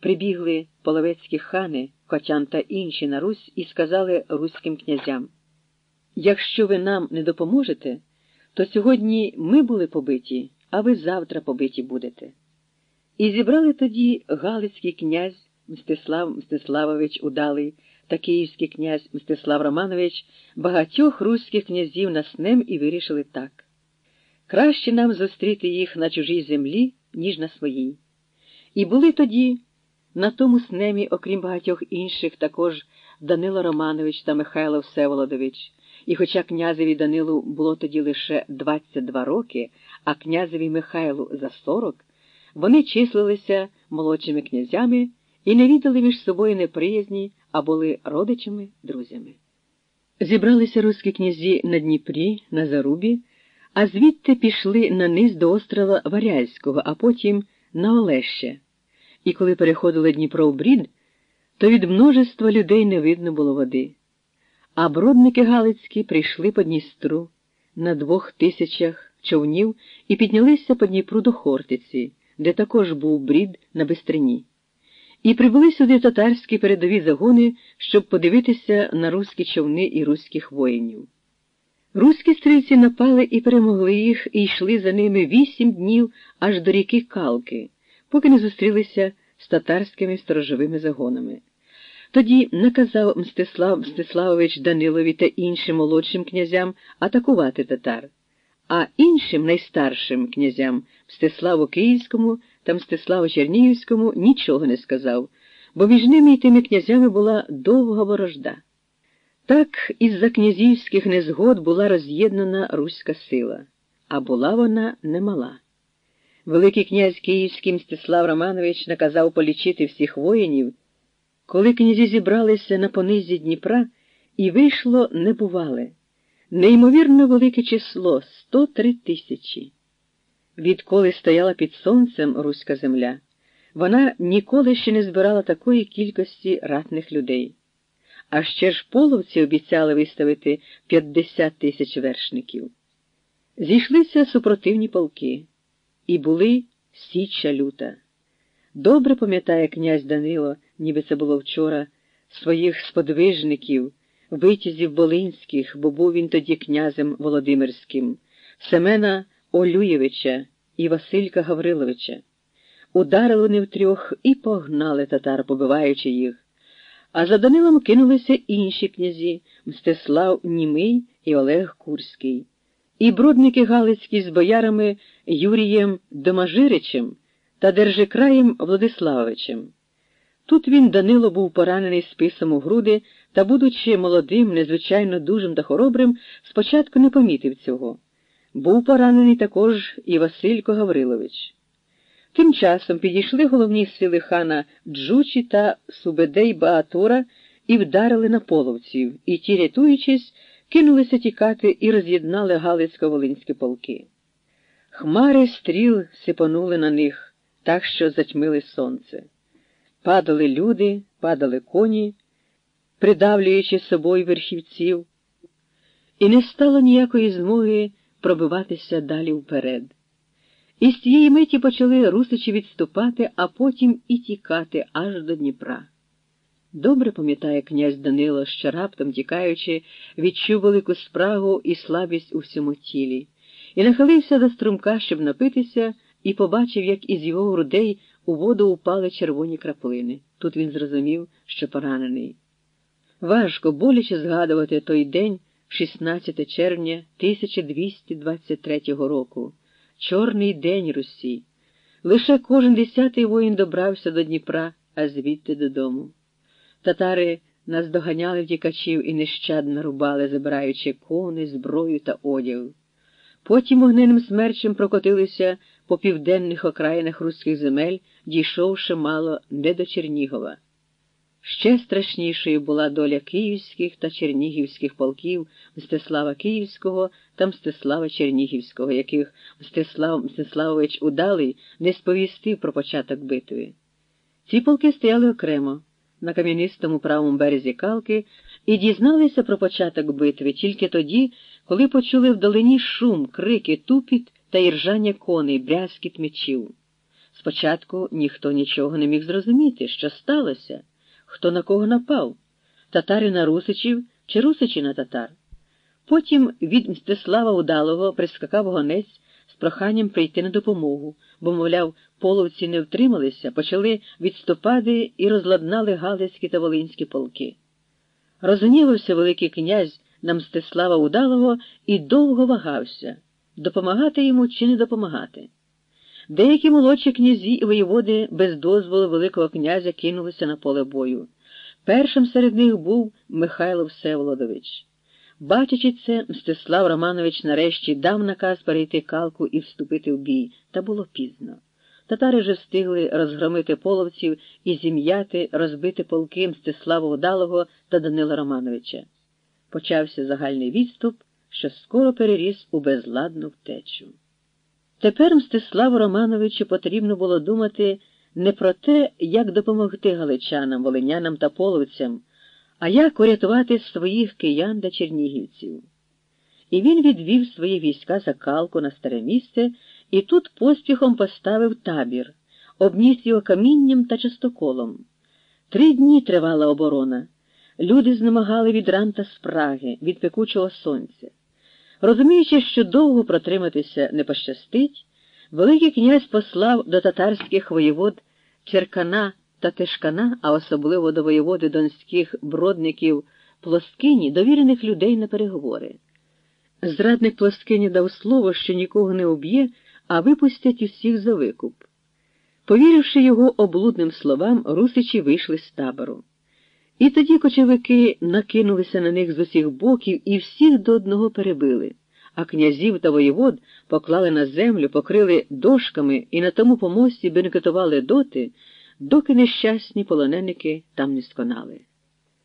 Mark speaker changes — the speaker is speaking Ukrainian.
Speaker 1: прибігли половецькі хани, Котян та інші на Русь і сказали руським князям Якщо ви нам не допоможете, то сьогодні ми були побиті, а ви завтра побиті будете. І зібрали тоді Галицький князь Мстислав Мстиславович Удалий та Київський князь Мстислав Романович багатьох руських князів на снем і вирішили так. Краще нам зустріти їх на чужій землі, ніж на своїй. І були тоді на тому снемі, окрім багатьох інших, також Данило Романович та Михайло Всеволодович. І хоча князеві Данилу було тоді лише 22 роки, а князеві Михайлу за 40, вони числилися молодшими князями і не віддали між собою неприязні, а були родичами, друзями. Зібралися руські князі на Дніпрі, на Зарубі, а звідти пішли на низ до острова Варязького, а потім на Олеще. І коли переходили Дніпро в брід, то від множества людей не видно було води. А бродники Галицькі прийшли по Дністру на двох тисячах човнів і піднялися по Дніпру до Хортиці, де також був брід на Бистрині. І прибули сюди татарські передові загони, щоб подивитися на руські човни і руських воїнів. Руські стрільці напали і перемогли їх, і йшли за ними вісім днів аж до ріки Калки, поки не зустрілися з татарськими сторожовими загонами. Тоді наказав Мстислав Мстиславович Данилові та іншим молодшим князям атакувати татар, а іншим найстаршим князям Мстиславу Київському та Мстиславу Чернігівському нічого не сказав, бо між ними і тими князями була довга ворожда. Так із-за князівських незгод була роз'єднана руська сила, а була вона немала. Великий князь Київський Мстислав Романович наказав полічити всіх воїнів. Коли князі зібралися на понизі Дніпра, і вийшло небувале, неймовірно велике число 103 тисячі. Відколи стояла під сонцем руська земля, вона ніколи ще не збирала такої кількості ратних людей. А ще ж половці обіцяли виставити 50 тисяч вершників. Зійшлися супротивні полки, і були січа люта. Добре пам'ятає князь Данило, ніби це було вчора, своїх сподвижників, витязів Волинських, бо був він тоді князем Володимирським, Семена Олюєвича і Василька Гавриловича. Ударили вони втрьох і погнали татар, побиваючи їх. А за Данилом кинулися інші князі Мстислав Німий і Олег Курський, і бродники Галицькі з боярами Юрієм Домажиричем та Держикраєм Владиславовичем. Тут він, Данило, був поранений списом у груди та, будучи молодим, незвичайно дужим та хоробрим, спочатку не помітив цього. Був поранений також і Василько Гаврилович. Тим часом підійшли головні сили хана Джучі та Субедей Баатура і вдарили на половців, і ті, рятуючись, кинулися тікати і роз'єднали Галицько-Волинські полки. Хмари стріл сипанули на них, так що затьмили сонце. Падали люди, падали коні, придавлюючи собою верхівців, і не стало ніякої змоги пробиватися далі вперед. І з цієї миті почали русичі відступати, а потім і тікати аж до Дніпра. Добре пам'ятає князь Данило, що раптом тікаючи, відчув велику спрагу і слабість у всьому тілі, і нахилився до струмка, щоб напитися, і побачив, як із його грудей у воду упали червоні краплини. Тут він зрозумів, що поранений. Важко, боляче згадувати той день, 16 червня 1223 року. Чорний день Русі. Лише кожен десятий воїн добрався до Дніпра, а звідти додому. Татари наздоганяли втікачів і нещадно рубали, забираючи кони, зброю та одяг. Потім вогненним смерчем прокотилися по південних окраїнах руських земель, дійшовши мало не до Чернігова. Ще страшнішою була доля київських та чернігівських полків Мстислава Київського та Мстислава Чернігівського, яких Мстислав Мстиславович Удалий не сповістив про початок битви. Ці полки стояли окремо на кам'янистому правому березі Калки і дізналися про початок битви тільки тоді, коли почули вдалині шум, крики, тупіт та іржання коней, брязкіт мечів. Спочатку ніхто нічого не міг зрозуміти, що сталося, хто на кого напав татари на русичів чи русичі на татар. Потім від Мстислава Удалого прискакав гонець з проханням прийти на допомогу, бо, мовляв, половці не втрималися, почали відступати і розладнали Галицькі та Волинські полки. Розгнівався Великий князь на Мстислава Удалого і довго вагався, допомагати йому чи не допомагати. Деякі молодші князі і воєводи без дозволу Великого князя кинулися на поле бою. Першим серед них був Михайло Всеволодович. Бачачи це, Мстислав Романович нарешті дав наказ перейти калку і вступити в бій, та було пізно. Татари вже встигли розгромити половців і зім'яти, розбити полки Мстислава Удалого та Данила Романовича. Почався загальний відступ, що скоро переріс у безладну втечу. Тепер Мстиславу Романовичу потрібно було думати не про те, як допомогти галичанам, волинянам та половцям, а як урятувати своїх киян та чернігівців. І він відвів свої війська за калку на старе місце і тут поспіхом поставив табір, обніс його камінням та частоколом. Три дні тривала оборона. Люди знемагали від ран та спраги, від пекучого сонця. Розуміючи, що довго протриматися не пощастить, Великий князь послав до татарських воєвод Черкана та Тишкана, а особливо до воєводи донських бродників Плоскині, довірених людей на переговори. Зрадник Плоскині дав слово, що нікого не уб'є, а випустять усіх за викуп. Повіривши його облудним словам, русичі вийшли з табору. І тоді кочовики накинулися на них з усіх боків і всіх до одного перебили а князів та воєвод поклали на землю, покрили дошками і на тому помості бенкетували доти, доки нещасні полоненики там не сконали.